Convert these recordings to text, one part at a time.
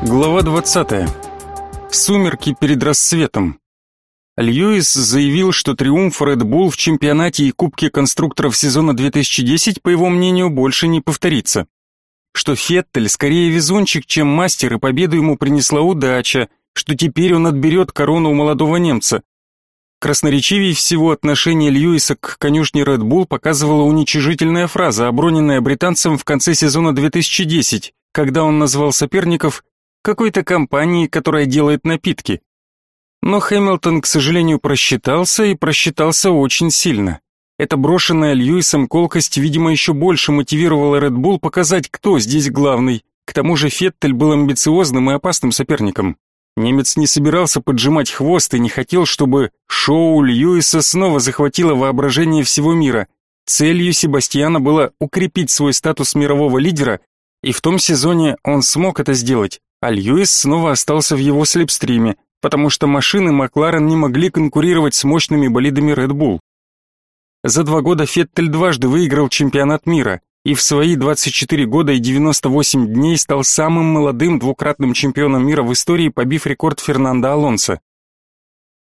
Глава 20. Сумерки перед рассветом. Льюис заявил, что триумф Red Bull в чемпионате и Кубке конструкторов сезона 2010, по его мнению, больше не повторится. Что Феттель скорее везунчик, чем мастер, и победу ему принесла удача, что теперь он отберет корону у молодого немца. Красноречивее всего отношение Льюиса к конюшне Red Bull показывала уничижительная фраза, оброненная британцем в конце сезона 2010, когда он назвал соперников какой-то компании, которая делает напитки. Но Хэмилтон, к сожалению, просчитался и просчитался очень сильно. Эта брошенная Льюисом колкость, видимо, еще больше мотивировала Red Bull показать, кто здесь главный. К тому же Феттель был амбициозным и опасным соперником. Немец не собирался поджимать хвост и не хотел, чтобы шоу Льюиса снова захватило воображение всего мира. Целью Себастьяна было укрепить свой статус мирового лидера, и в том сезоне он смог это сделать а Льюис снова остался в его слепстриме, потому что машины Макларен не могли конкурировать с мощными болидами Red Bull. За два года Феттель дважды выиграл чемпионат мира и в свои 24 года и 98 дней стал самым молодым двукратным чемпионом мира в истории, побив рекорд Фернандо Алонсо.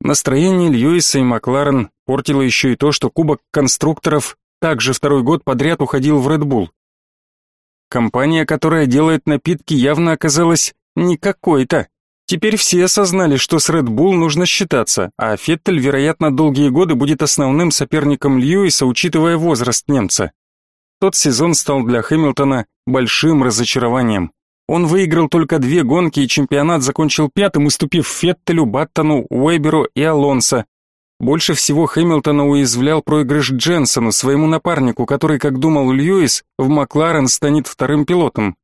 Настроение Льюиса и Макларен портило еще и то, что Кубок конструкторов также второй год подряд уходил в Red Bull. Компания, которая делает напитки, явно оказалась не какой-то. Теперь все осознали, что с Red Bull нужно считаться, а Феттель, вероятно, долгие годы будет основным соперником Льюиса, учитывая возраст немца. Тот сезон стал для Хэмилтона большим разочарованием. Он выиграл только две гонки и чемпионат закончил пятым, уступив Феттелю, Баттону, Уэберу и Алонсо, больше всего Хэмилтона уязвлял проигрыш Дженсону, своему напарнику, который, как думал Льюис, в Макларен станет вторым пилотом.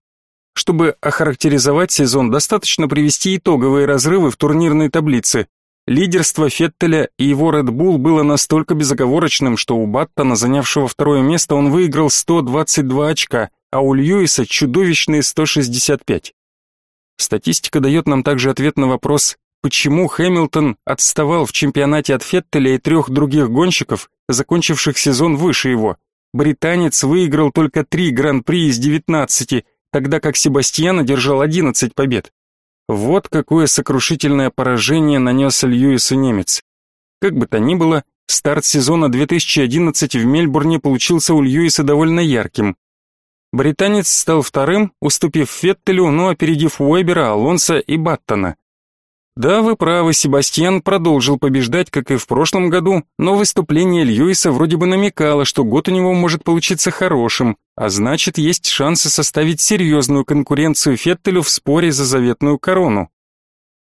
Чтобы охарактеризовать сезон, достаточно привести итоговые разрывы в турнирной таблице. Лидерство Феттеля и его Red Bull было настолько безоговорочным, что у Баттона, занявшего второе место, он выиграл 122 очка, а у Льюиса чудовищные 165. Статистика дает нам также ответ на вопрос, почему Хэмилтон отставал в чемпионате от Феттеля и трех других гонщиков, закончивших сезон выше его. Британец выиграл только три гран-при из 19, тогда как Себастьян одержал 11 побед. Вот какое сокрушительное поражение нанес Льюису немец. Как бы то ни было, старт сезона 2011 в Мельбурне получился у Льюиса довольно ярким. Британец стал вторым, уступив Феттелю, но опередив Уэбера, Алонса и Баттона. Да, вы правы, Себастьян продолжил побеждать, как и в прошлом году, но выступление Льюиса вроде бы намекало, что год у него может получиться хорошим, а значит, есть шансы составить серьезную конкуренцию Феттелю в споре за заветную корону.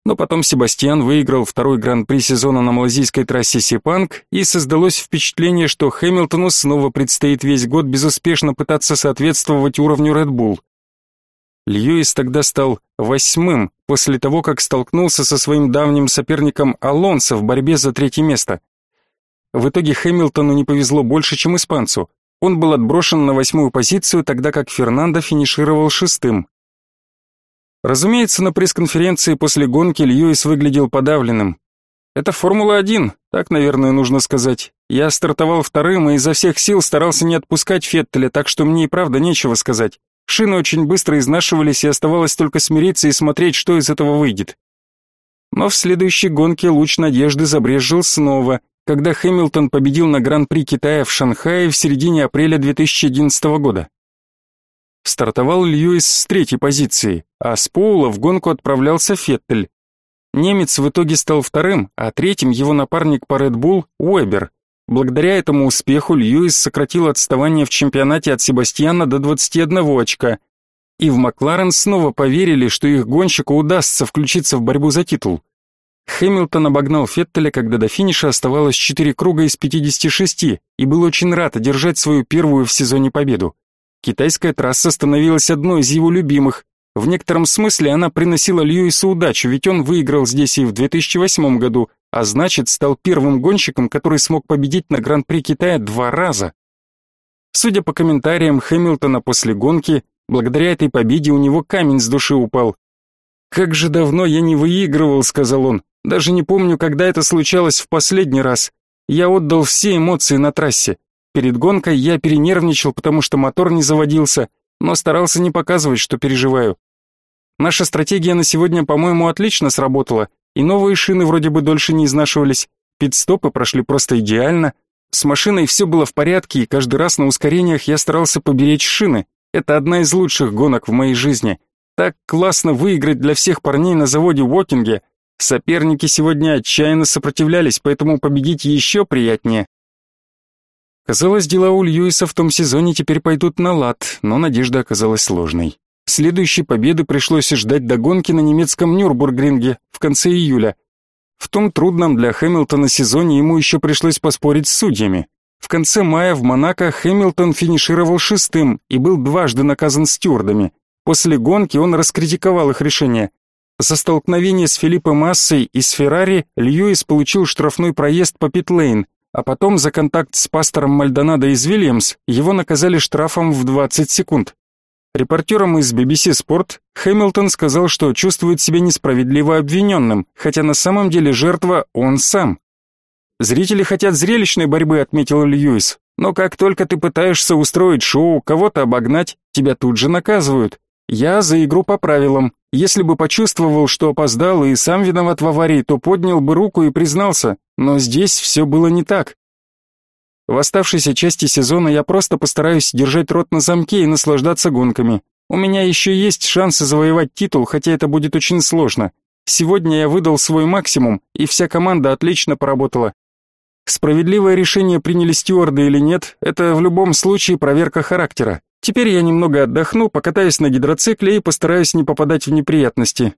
Но потом Себастьян выиграл второй гран-при сезона на малазийской трассе Сепанг, и создалось впечатление, что Хэмилтону снова предстоит весь год безуспешно пытаться соответствовать уровню Red Bull. Льюис тогда стал восьмым после того, как столкнулся со своим давним соперником Алонсо в борьбе за третье место. В итоге Хэмилтону не повезло больше, чем испанцу. Он был отброшен на восьмую позицию, тогда как Фернандо финишировал шестым. Разумеется, на пресс-конференции после гонки Льюис выглядел подавленным. Это Формула-1, так, наверное, нужно сказать. Я стартовал вторым и изо всех сил старался не отпускать Феттеля, так что мне и правда нечего сказать. Шины очень быстро изнашивались, и оставалось только смириться и смотреть, что из этого выйдет. Но в следующей гонке луч надежды забрезжил снова, когда Хэмилтон победил на Гран-при Китая в Шанхае в середине апреля 2011 года. Стартовал Льюис с третьей позиции, а с Поула в гонку отправлялся Феттель. Немец в итоге стал вторым, а третьим его напарник по Red Bull Уэбер. Благодаря этому успеху Льюис сократил отставание в чемпионате от Себастьяна до 21 очка, и в Макларен снова поверили, что их гонщику удастся включиться в борьбу за титул. Хэмилтон обогнал Феттеля, когда до финиша оставалось 4 круга из 56, и был очень рад одержать свою первую в сезоне победу. Китайская трасса становилась одной из его любимых. В некотором смысле она приносила Льюису удачу, ведь он выиграл здесь и в 2008 году, а значит, стал первым гонщиком, который смог победить на Гран-при Китая два раза. Судя по комментариям Хэмилтона после гонки, благодаря этой победе у него камень с души упал. «Как же давно я не выигрывал», — сказал он. «Даже не помню, когда это случалось в последний раз. Я отдал все эмоции на трассе. Перед гонкой я перенервничал, потому что мотор не заводился, но старался не показывать, что переживаю. Наша стратегия на сегодня, по-моему, отлично сработала, и новые шины вроде бы дольше не изнашивались. Пит-стопы прошли просто идеально. С машиной все было в порядке, и каждый раз на ускорениях я старался поберечь шины. Это одна из лучших гонок в моей жизни. Так классно выиграть для всех парней на заводе Уокинге. Соперники сегодня отчаянно сопротивлялись, поэтому победить еще приятнее. Казалось, дела у Льюиса в том сезоне теперь пойдут на лад, но надежда оказалась сложной. Следующей победы пришлось ждать до гонки на немецком Нюрбургринге в конце июля. В том трудном для Хэмилтона сезоне ему еще пришлось поспорить с судьями. В конце мая в Монако Хэмилтон финишировал шестым и был дважды наказан стюардами. После гонки он раскритиковал их решение. За столкновение с Филиппом Массой и с Феррари Льюис получил штрафной проезд по питлейн, а потом за контакт с пастором Мальдонадо из Вильямс его наказали штрафом в 20 секунд. Репортерам из BBC Sport Хэмилтон сказал, что чувствует себя несправедливо обвиненным, хотя на самом деле жертва он сам. «Зрители хотят зрелищной борьбы», — отметил Льюис, «но как только ты пытаешься устроить шоу, кого-то обогнать, тебя тут же наказывают. Я за игру по правилам. Если бы почувствовал, что опоздал и сам виноват в аварии, то поднял бы руку и признался, но здесь все было не так. В оставшейся части сезона я просто постараюсь держать рот на замке и наслаждаться гонками. У меня еще есть шансы завоевать титул, хотя это будет очень сложно. Сегодня я выдал свой максимум, и вся команда отлично поработала. Справедливое решение приняли стюарды или нет, это в любом случае проверка характера. Теперь я немного отдохну, покатаюсь на гидроцикле и постараюсь не попадать в неприятности.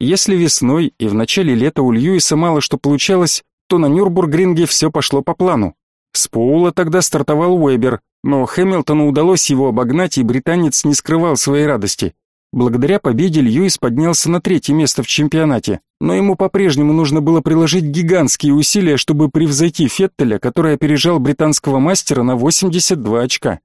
Если весной и в начале лета у Льюиса мало что получалось, то на Нюрбургринге все пошло по плану. С Поула тогда стартовал Уэбер, но Хэмилтону удалось его обогнать, и британец не скрывал своей радости. Благодаря победе Льюис поднялся на третье место в чемпионате, но ему по-прежнему нужно было приложить гигантские усилия, чтобы превзойти Феттеля, который опережал британского мастера на 82 очка.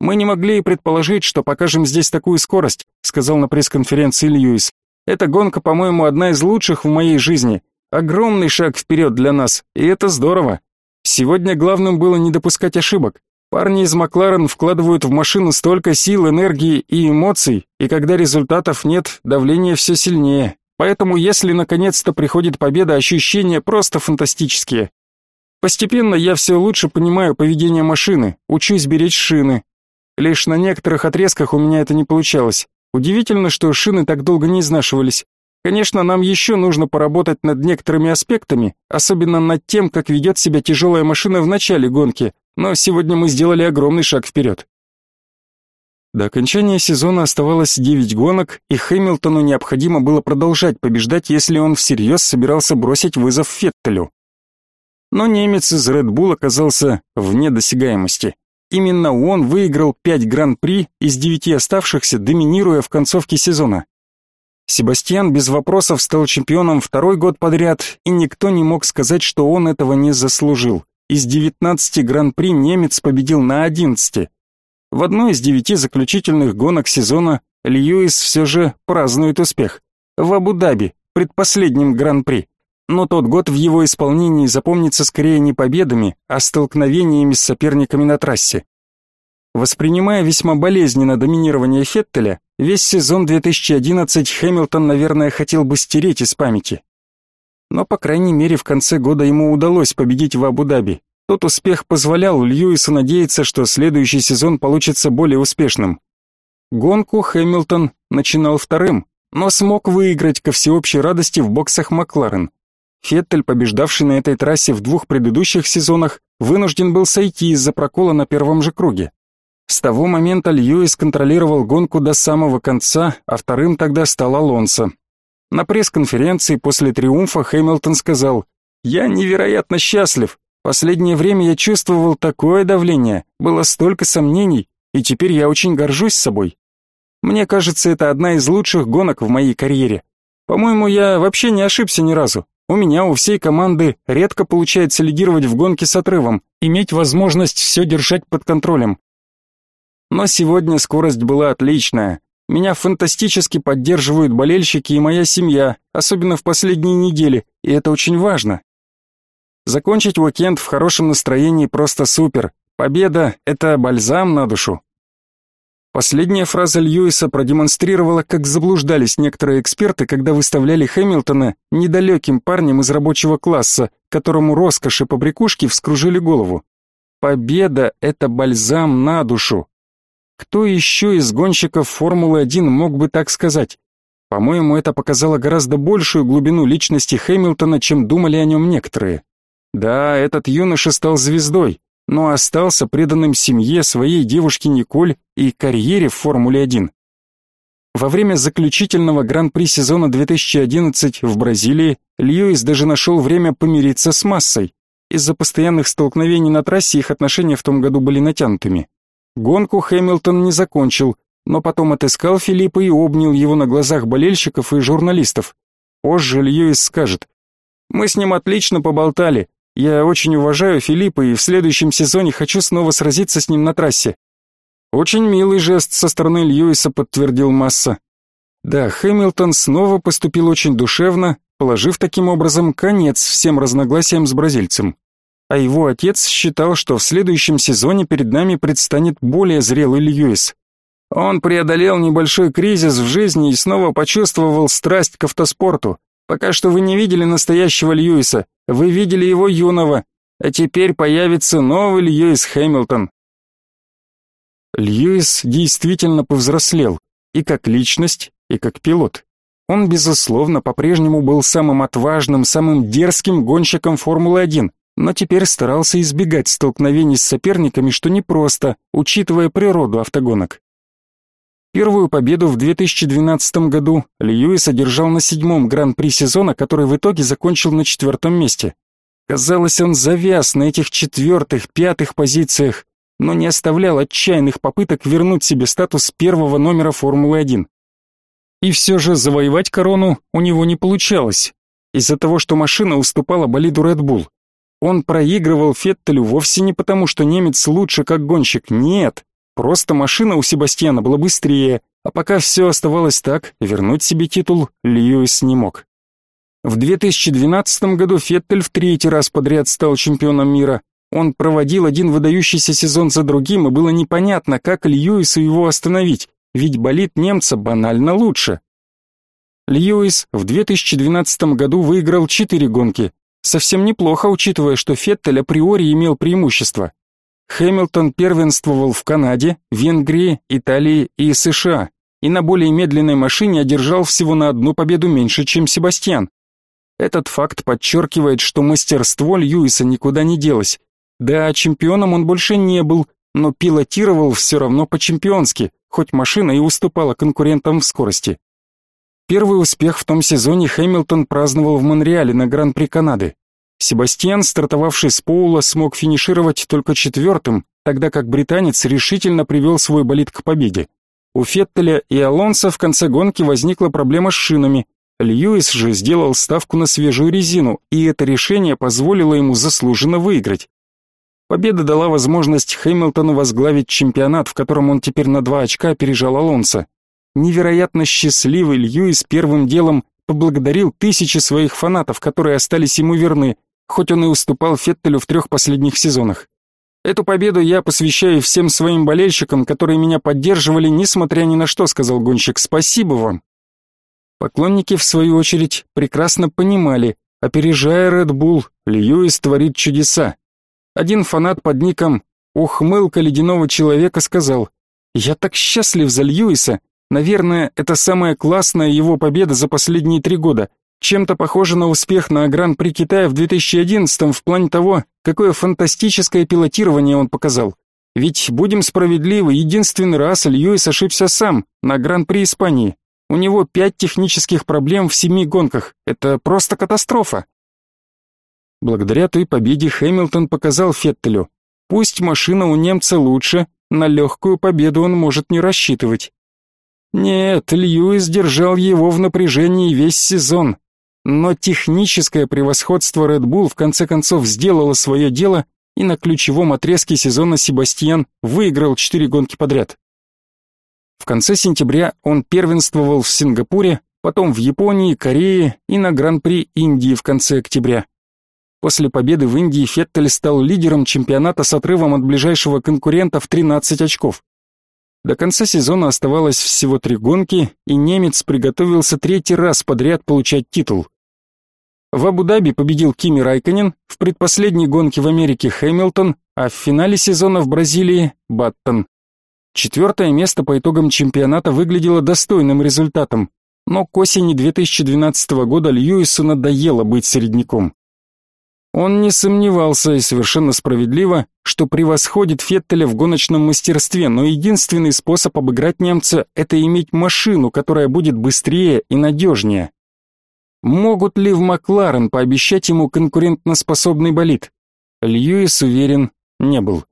Мы не могли и предположить, что покажем здесь такую скорость, сказал на пресс-конференции Льюис. Эта гонка, по-моему, одна из лучших в моей жизни. Огромный шаг вперед для нас, и это здорово. Сегодня главным было не допускать ошибок. Парни из Макларен вкладывают в машину столько сил, энергии и эмоций, и когда результатов нет, давление все сильнее. Поэтому, если наконец-то приходит победа, ощущения просто фантастические. Постепенно я все лучше понимаю поведение машины, учусь беречь шины, Лишь на некоторых отрезках у меня это не получалось. Удивительно, что шины так долго не изнашивались. Конечно, нам еще нужно поработать над некоторыми аспектами, особенно над тем, как ведет себя тяжелая машина в начале гонки, но сегодня мы сделали огромный шаг вперед. До окончания сезона оставалось 9 гонок, и Хэмилтону необходимо было продолжать побеждать, если он всерьез собирался бросить вызов Феттелю. Но немец из Red Bull оказался вне досягаемости. Именно он выиграл 5 гран-при из 9 оставшихся, доминируя в концовке сезона. Себастьян без вопросов стал чемпионом второй год подряд, и никто не мог сказать, что он этого не заслужил. Из 19 гран-при немец победил на 11. В одной из девяти заключительных гонок сезона Льюис все же празднует успех. В Абу-Даби, предпоследнем гран-при но тот год в его исполнении запомнится скорее не победами, а столкновениями с соперниками на трассе. Воспринимая весьма болезненно доминирование Феттеля, весь сезон 2011 Хэмилтон, наверное, хотел бы стереть из памяти. Но, по крайней мере, в конце года ему удалось победить в Абу-Даби. Тот успех позволял Льюису надеяться, что следующий сезон получится более успешным. Гонку Хэмилтон начинал вторым, но смог выиграть ко всеобщей радости в боксах Макларен. Феттель, побеждавший на этой трассе в двух предыдущих сезонах, вынужден был сойти из-за прокола на первом же круге. С того момента Льюис контролировал гонку до самого конца, а вторым тогда стал Алонсо. На пресс-конференции после триумфа Хэмилтон сказал «Я невероятно счастлив. Последнее время я чувствовал такое давление, было столько сомнений, и теперь я очень горжусь собой. Мне кажется, это одна из лучших гонок в моей карьере. По-моему, я вообще не ошибся ни разу. У меня, у всей команды редко получается лидировать в гонке с отрывом, иметь возможность все держать под контролем. Но сегодня скорость была отличная. Меня фантастически поддерживают болельщики и моя семья, особенно в последние недели, и это очень важно. Закончить уикенд в хорошем настроении просто супер. Победа — это бальзам на душу. Последняя фраза Льюиса продемонстрировала, как заблуждались некоторые эксперты, когда выставляли Хэмилтона недалеким парнем из рабочего класса, которому роскошь и побрякушки вскружили голову. Победа — это бальзам на душу. Кто еще из гонщиков Формулы-1 мог бы так сказать? По-моему, это показало гораздо большую глубину личности Хэмилтона, чем думали о нем некоторые. Да, этот юноша стал звездой, но остался преданным семье, своей девушке Николь и карьере в Формуле-1. Во время заключительного гран-при сезона 2011 в Бразилии Льюис даже нашел время помириться с массой. Из-за постоянных столкновений на трассе их отношения в том году были натянутыми. Гонку Хэмилтон не закончил, но потом отыскал Филиппа и обнял его на глазах болельщиков и журналистов. Позже Льюис скажет, «Мы с ним отлично поболтали, я очень уважаю Филиппа и в следующем сезоне хочу снова сразиться с ним на трассе. Очень милый жест со стороны Льюиса, подтвердил Масса. Да, Хэмилтон снова поступил очень душевно, положив таким образом конец всем разногласиям с бразильцем. А его отец считал, что в следующем сезоне перед нами предстанет более зрелый Льюис. Он преодолел небольшой кризис в жизни и снова почувствовал страсть к автоспорту. Пока что вы не видели настоящего Льюиса, вы видели его юного, а теперь появится новый Льюис Хэмилтон. Льюис действительно повзрослел, и как личность, и как пилот. Он, безусловно, по-прежнему был самым отважным, самым дерзким гонщиком Формулы-1, но теперь старался избегать столкновений с соперниками, что непросто, учитывая природу автогонок. Первую победу в 2012 году Льюис одержал на седьмом гран-при сезона, который в итоге закончил на четвертом месте. Казалось, он завяз на этих четвертых, пятых позициях, но не оставлял отчаянных попыток вернуть себе статус первого номера Формулы-1. И все же завоевать корону у него не получалось, из-за того, что машина уступала болиду Red Bull. Он проигрывал Феттелю вовсе не потому, что немец лучше как гонщик, нет, Просто машина у Себастьяна была быстрее, а пока все оставалось так, вернуть себе титул Льюис не мог. В 2012 году Феттель в третий раз подряд стал чемпионом мира. Он проводил один выдающийся сезон за другим, и было непонятно, как Льюису его остановить, ведь болит немца банально лучше. Льюис в 2012 году выиграл четыре гонки. Совсем неплохо, учитывая, что Феттель априори имел преимущество. Хэмилтон первенствовал в Канаде, Венгрии, Италии и США, и на более медленной машине одержал всего на одну победу меньше, чем Себастьян. Этот факт подчеркивает, что мастерство Льюиса никуда не делось. Да, чемпионом он больше не был, но пилотировал все равно по-чемпионски, хоть машина и уступала конкурентам в скорости. Первый успех в том сезоне Хэмилтон праздновал в Монреале на Гран-при Канады. Себастьян, стартовавший с Поула, смог финишировать только четвертым, тогда как британец решительно привел свой болид к победе. У Феттеля и Алонсо в конце гонки возникла проблема с шинами. Льюис же сделал ставку на свежую резину, и это решение позволило ему заслуженно выиграть. Победа дала возможность Хэмилтону возглавить чемпионат, в котором он теперь на два очка опережал Алонсо. Невероятно счастливый Льюис первым делом поблагодарил тысячи своих фанатов, которые остались ему верны, хоть он и уступал Феттелю в трех последних сезонах. Эту победу я посвящаю всем своим болельщикам, которые меня поддерживали, несмотря ни на что, сказал гонщик. Спасибо вам. Поклонники, в свою очередь, прекрасно понимали, опережая Red Bull, Льюис творит чудеса. Один фанат под ником «Ухмылка ледяного человека» сказал, «Я так счастлив за Льюиса. Наверное, это самая классная его победа за последние три года чем-то похоже на успех на Гран-при Китая в 2011 в плане того, какое фантастическое пилотирование он показал. Ведь, будем справедливы, единственный раз Льюис ошибся сам на Гран-при Испании. У него пять технических проблем в семи гонках. Это просто катастрофа. Благодаря той победе Хэмилтон показал Феттелю, пусть машина у немца лучше, на легкую победу он может не рассчитывать. Нет, Льюис держал его в напряжении весь сезон, но техническое превосходство Red Bull в конце концов сделало свое дело, и на ключевом отрезке сезона Себастьян выиграл четыре гонки подряд. В конце сентября он первенствовал в Сингапуре, потом в Японии, Корее и на Гран-при Индии в конце октября. После победы в Индии Феттель стал лидером чемпионата с отрывом от ближайшего конкурента в 13 очков. До конца сезона оставалось всего три гонки, и немец приготовился третий раз подряд получать титул. В Абу-Даби победил Кими Райконен, в предпоследней гонке в Америке Хэмилтон, а в финале сезона в Бразилии Баттон. Четвертое место по итогам чемпионата выглядело достойным результатом, но к осени 2012 года Льюису надоело быть середняком. Он не сомневался и совершенно справедливо, что превосходит Феттеля в гоночном мастерстве, но единственный способ обыграть немца – это иметь машину, которая будет быстрее и надежнее. Могут ли в Макларен пообещать ему конкурентноспособный болид? Льюис уверен, не был.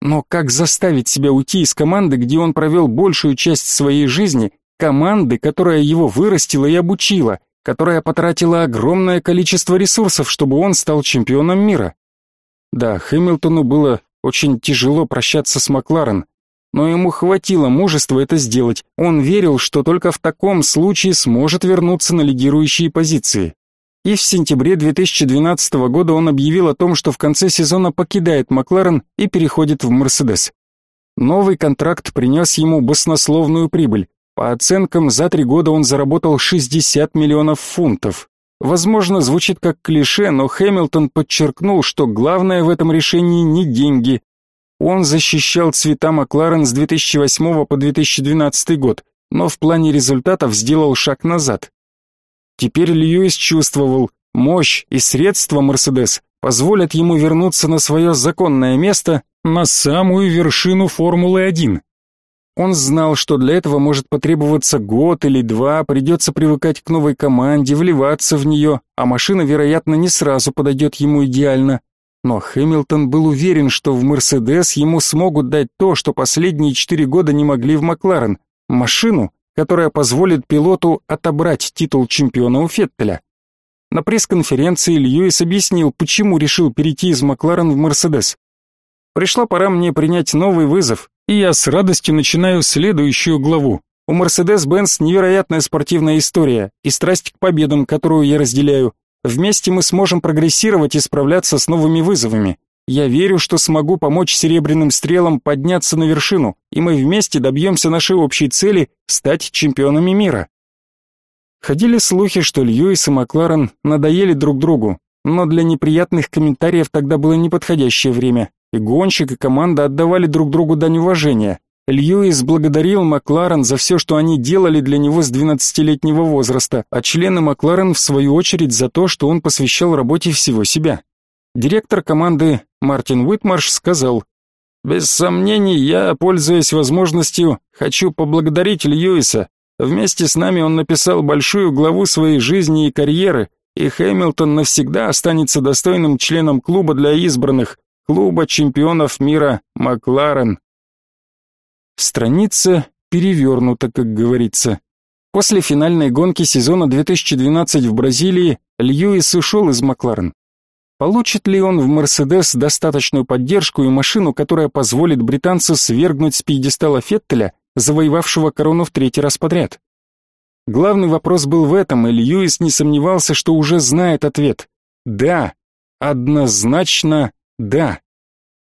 Но как заставить себя уйти из команды, где он провел большую часть своей жизни, команды, которая его вырастила и обучила, которая потратила огромное количество ресурсов, чтобы он стал чемпионом мира? Да, Хэмилтону было очень тяжело прощаться с Макларен, но ему хватило мужества это сделать. Он верил, что только в таком случае сможет вернуться на лидирующие позиции. И в сентябре 2012 года он объявил о том, что в конце сезона покидает Макларен и переходит в Мерседес. Новый контракт принес ему баснословную прибыль. По оценкам, за три года он заработал 60 миллионов фунтов. Возможно, звучит как клише, но Хэмилтон подчеркнул, что главное в этом решении не деньги. Он защищал цвета Макларен с 2008 по 2012 год, но в плане результатов сделал шаг назад. Теперь Льюис чувствовал, мощь и средства Мерседес позволят ему вернуться на свое законное место, на самую вершину Формулы-1. Он знал, что для этого может потребоваться год или два, придется привыкать к новой команде, вливаться в нее, а машина, вероятно, не сразу подойдет ему идеально. Но Хэмилтон был уверен, что в Мерседес ему смогут дать то, что последние четыре года не могли в Макларен – машину, которая позволит пилоту отобрать титул чемпиона у Феттеля. На пресс-конференции Льюис объяснил, почему решил перейти из Макларен в Мерседес. «Пришла пора мне принять новый вызов, и я с радостью начинаю следующую главу. У Mercedes-Benz невероятная спортивная история и страсть к победам, которую я разделяю. Вместе мы сможем прогрессировать и справляться с новыми вызовами. Я верю, что смогу помочь серебряным стрелам подняться на вершину, и мы вместе добьемся нашей общей цели стать чемпионами мира. Ходили слухи, что Льюис и Макларен надоели друг другу, но для неприятных комментариев тогда было неподходящее время, и гонщик и команда отдавали друг другу дань уважения. Льюис благодарил Макларен за все, что они делали для него с 12-летнего возраста, а члены Макларен в свою очередь за то, что он посвящал работе всего себя. Директор команды Мартин Уитмарш сказал, «Без сомнений, я, пользуясь возможностью, хочу поблагодарить Льюиса. Вместе с нами он написал большую главу своей жизни и карьеры, и Хэмилтон навсегда останется достойным членом клуба для избранных, клуба чемпионов мира Макларен». Страница перевернута, как говорится. После финальной гонки сезона 2012 в Бразилии Льюис ушел из Макларен. Получит ли он в Мерседес достаточную поддержку и машину, которая позволит британцу свергнуть с пьедестала Феттеля, завоевавшего корону в третий раз подряд? Главный вопрос был в этом, и Льюис не сомневался, что уже знает ответ. Да, однозначно да.